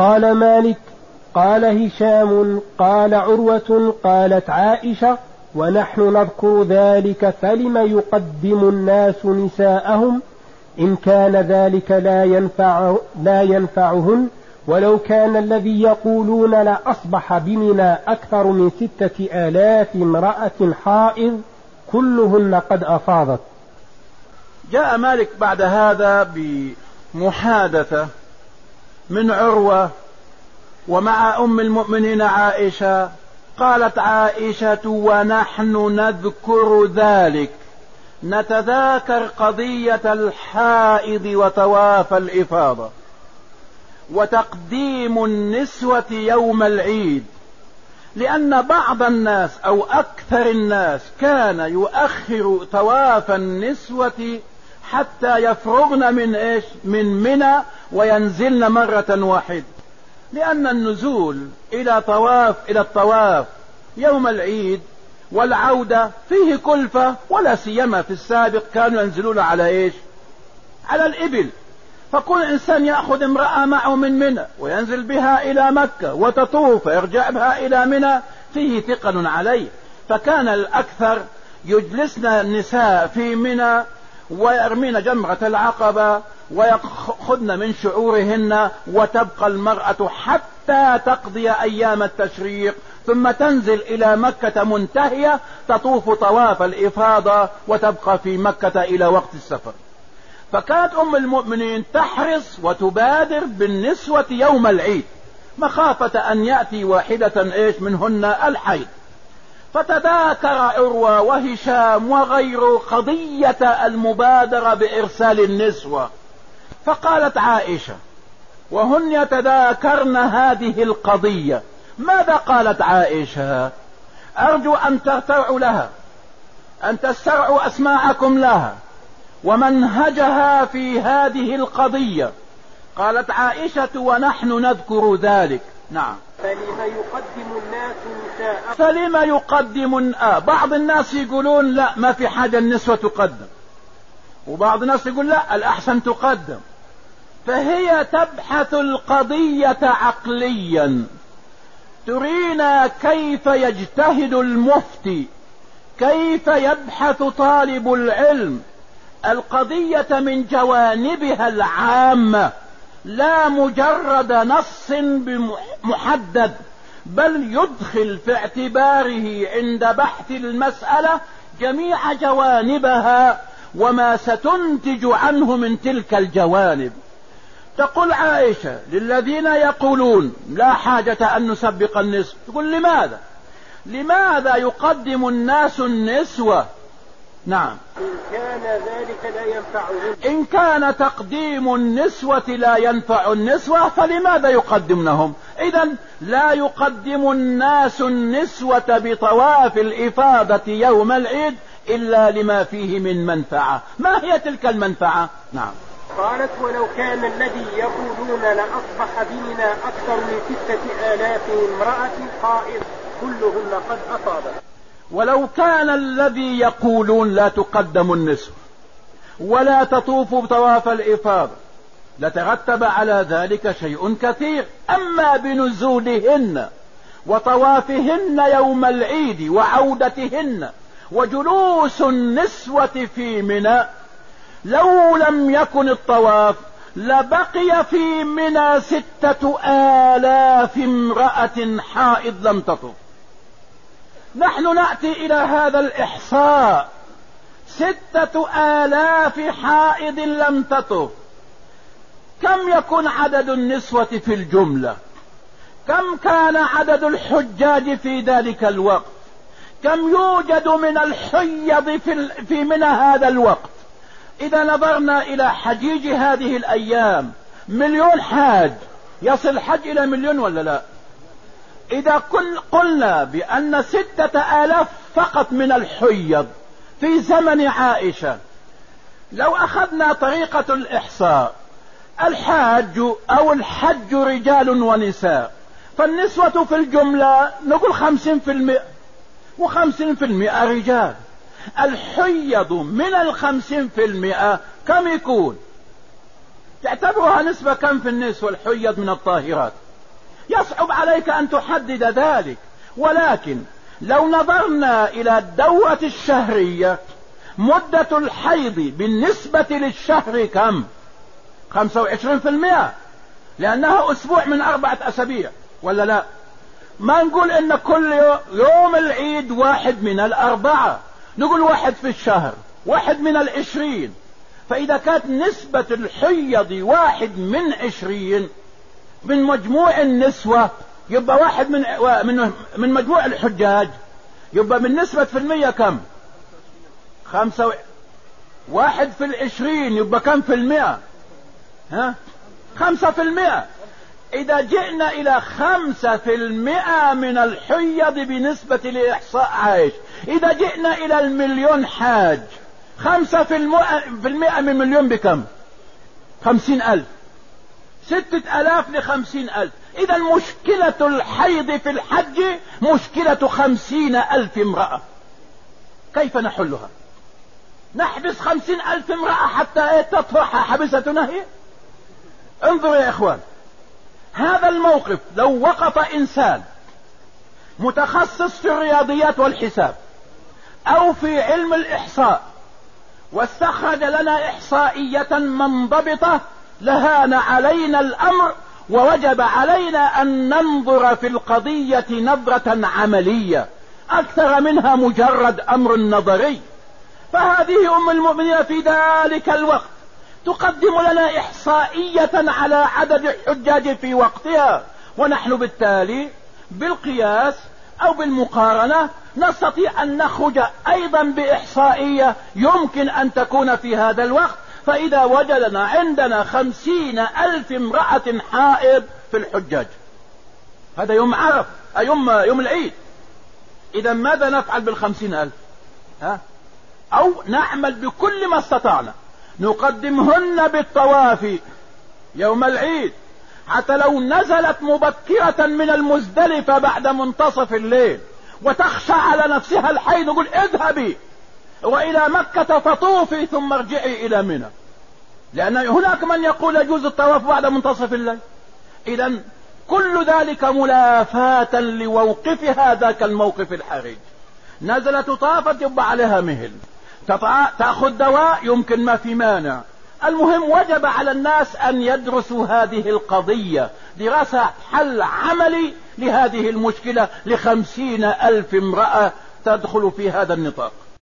قال مالك قال هشام قال عروة قالت عائشة ونحن نذكر ذلك فلم يقدم الناس نساءهم؟ إن كان ذلك لا ينفع لا ينفعهن ولو كان الذي يقولون لا أصبح بمنا أكثر من ستة آلاف امرأة حائض كلهن قد أفاضت. جاء مالك بعد هذا بمحادثة من عروة ومع أم المؤمنين عائشة قالت عائشة ونحن نذكر ذلك. نتذاكر قضية الحائض وطواف الإفاضة وتقديم النسوة يوم العيد لأن بعض الناس أو أكثر الناس كان يؤخر طواف النسوة حتى يفرغن من إيش؟ من منى وينزلن مرة واحدة لأن النزول إلى طواف إلى الطواف يوم العيد والعودة فيه كلفة ولا سيما في السابق كانوا ينزلون على إيش؟ على الإبل. فكل إنسان يأخذ امرأة معه من منى وينزل بها إلى مكة وتطوف ويرجع بها إلى منى فيه ثقل عليه. فكان الأكثر يجلسن النساء في منى ويرمين جمرة العقبة ويأخذن من شعورهن وتبقى المرأة حتى تقضي أيام التشريق ثم تنزل إلى مكة منتهية تطوف طواف الإفاضة وتبقى في مكة إلى وقت السفر. فكانت أم المؤمنين تحرص وتبادر بالنسوة يوم العيد مخافة أن يأتي واحدة إيش منهن؟ الحيض. فتذاكر عروة وهشام وغيره قضية المبادرة بإرسال النسوة. فقالت عائشة وهن يتذاكرن هذه القضية. ماذا قالت عائشة؟ أرجو أن ترتعوا لها أن تسترعوا أسماعكم لها ومنهجها في هذه القضية. قالت عائشة ونحن نذكر ذلك. نعم. فلما يقدم الناس نساء فلما يقدم آه بعض الناس يقولون لا ما في حاجة النسوة تقدم. وبعض الناس يقول لا الأحسن تقدم. فهي تبحث القضية عقليا. ترينا كيف يجتهد المفتي كيف يبحث طالب العلم. القضية من جوانبها العامة. لا مجرد نص محدد بل يدخل في اعتباره عند بحث المسألة جميع جوانبها وما ستنتج عنه من تلك الجوانب. تقول عائشة للذين يقولون لا حاجة أن نسبق النسوة تقول لماذا؟ لماذا يقدم الناس النسوة نعم. إن كان ذلك لا ينفعهم إن كان تقديم النسوة لا ينفع النسوة فلماذا يقدمنهم؟ إذا لا يقدم الناس النسوة بطواف الإفاضة يوم العيد إلا لما فيه من منفعة. ما هي تلك المنفعة؟ نعم. قالت ولو كان الذي يقولون لأصبح بنا أكثر من ستة آلاف امرأة قائد كلهن قد أصابت ولو كان الذي يقولون لا تقدم النسوة ولا تطوف بطواف الإفاضة لترتب على ذلك شيء كثير. أما بنزولهن وطوافهن يوم العيد وعودتهن وجلوس النسوة في منى لو لم يكن الطواف لبقي في منى ستة آلاف امرأة حائض لم تطف نحن نأتي إلى هذا الإحصاء. ستة آلاف حائض لم تطف كم يكون عدد النسوة في الجملة؟ كم كان عدد الحجاج في ذلك الوقت؟ كم يوجد من الحيض في, من هذا الوقت؟ إذا نظرنا إلى حجيج هذه الأيام مليون حاج. يصل الحج إلى مليون ولا لا؟ إذا كل قلنا بأن ستة آلاف فقط من الحيض في زمن عائشة لو أخذنا طريقة الإحصاء الحاج أو الحج رجال ونساء فالنسوة في الجملة نقول خمسين في المئة وخمسين في المئة رجال. الحيض من الخمسين في المئة كم يكون؟ تعتبرها نسبة كم في النسوة؟ الحيض من الطاهرات. يصعب عليك أن تحدد ذلك. ولكن لو نظرنا إلى الدورة الشهرية مدة الحيض بالنسبة للشهر كم؟ 25% لأنها أسبوع من أربعة أسابيع ولا لا؟ ما نقول إن كل يوم العيد واحد من الأربعة. نقول واحد في الشهر واحد من العشرين. فإذا كانت نسبة الحيض واحد من عشرين من مجموع النسوة يبقى واحد من من من مجموع الحجاج يبقى من نسبة في المية كم؟ خمسة و... واحد في العشرين يبقى كم في المئة ها؟ خمسة في المئة إذا جئنا إلى خمسة في المئة من الحيض بنسبة لإحصاء عايش إذا جئنا إلى المليون حاج خمسة في المئة, في المئة من مليون بكم؟ خمسين ألف. ستة ألاف لخمسين ألف. إذا مشكلة الحيض في الحج مشكلة خمسين ألف امرأة. كيف نحلها؟ نحبس خمسين ألف امرأة حتى تطرح حبسة نهي؟ انظروا يا إخوان هذا الموقف لو وقف إنسان متخصص في الرياضيات والحساب أو في علم الإحصاء واستخرج لنا إحصائية منضبطة لهان علينا الأمر ووجب علينا أن ننظر في القضية نظرة عملية. أكثر منها مجرد أمر نظري. فهذه أم المؤمنين في ذلك الوقت تقدم لنا إحصائية على عدد الحجاج في وقتها. ونحن بالتالي بالقياس أو بالمقارنة نستطيع أن نخرج أيضا بإحصائية يمكن أن تكون في هذا الوقت. فإذا وجدنا عندنا خمسين ألف امرأة حائض في الحجاج. هذا يوم عرف يوم, يوم العيد. إذا ماذا نفعل بالخمسين ألف؟ ها؟ أو نعمل بكل ما استطعنا. نقدمهن بالطواف يوم العيد. حتى لو نزلت مبكرة من المزدلفة بعد منتصف الليل وتخشى على نفسها الحي نقول اذهبي. وإلى مكة فطوفي ثم ارجعي إلى منى. لأن هناك من يقول يجوز الطواف بعد منتصف الليل. اذا كل ذلك ملافاة لوقفها ذاك الموقف الحرج. نزلت طافت يبقى عليها مهل. تأخذ دواء يمكن ما في مانع. المهم وجب على الناس أن يدرسوا هذه القضية. دراسة حل عملي لهذه المشكلة لخمسين ألف امرأة تدخل في هذا النطاق.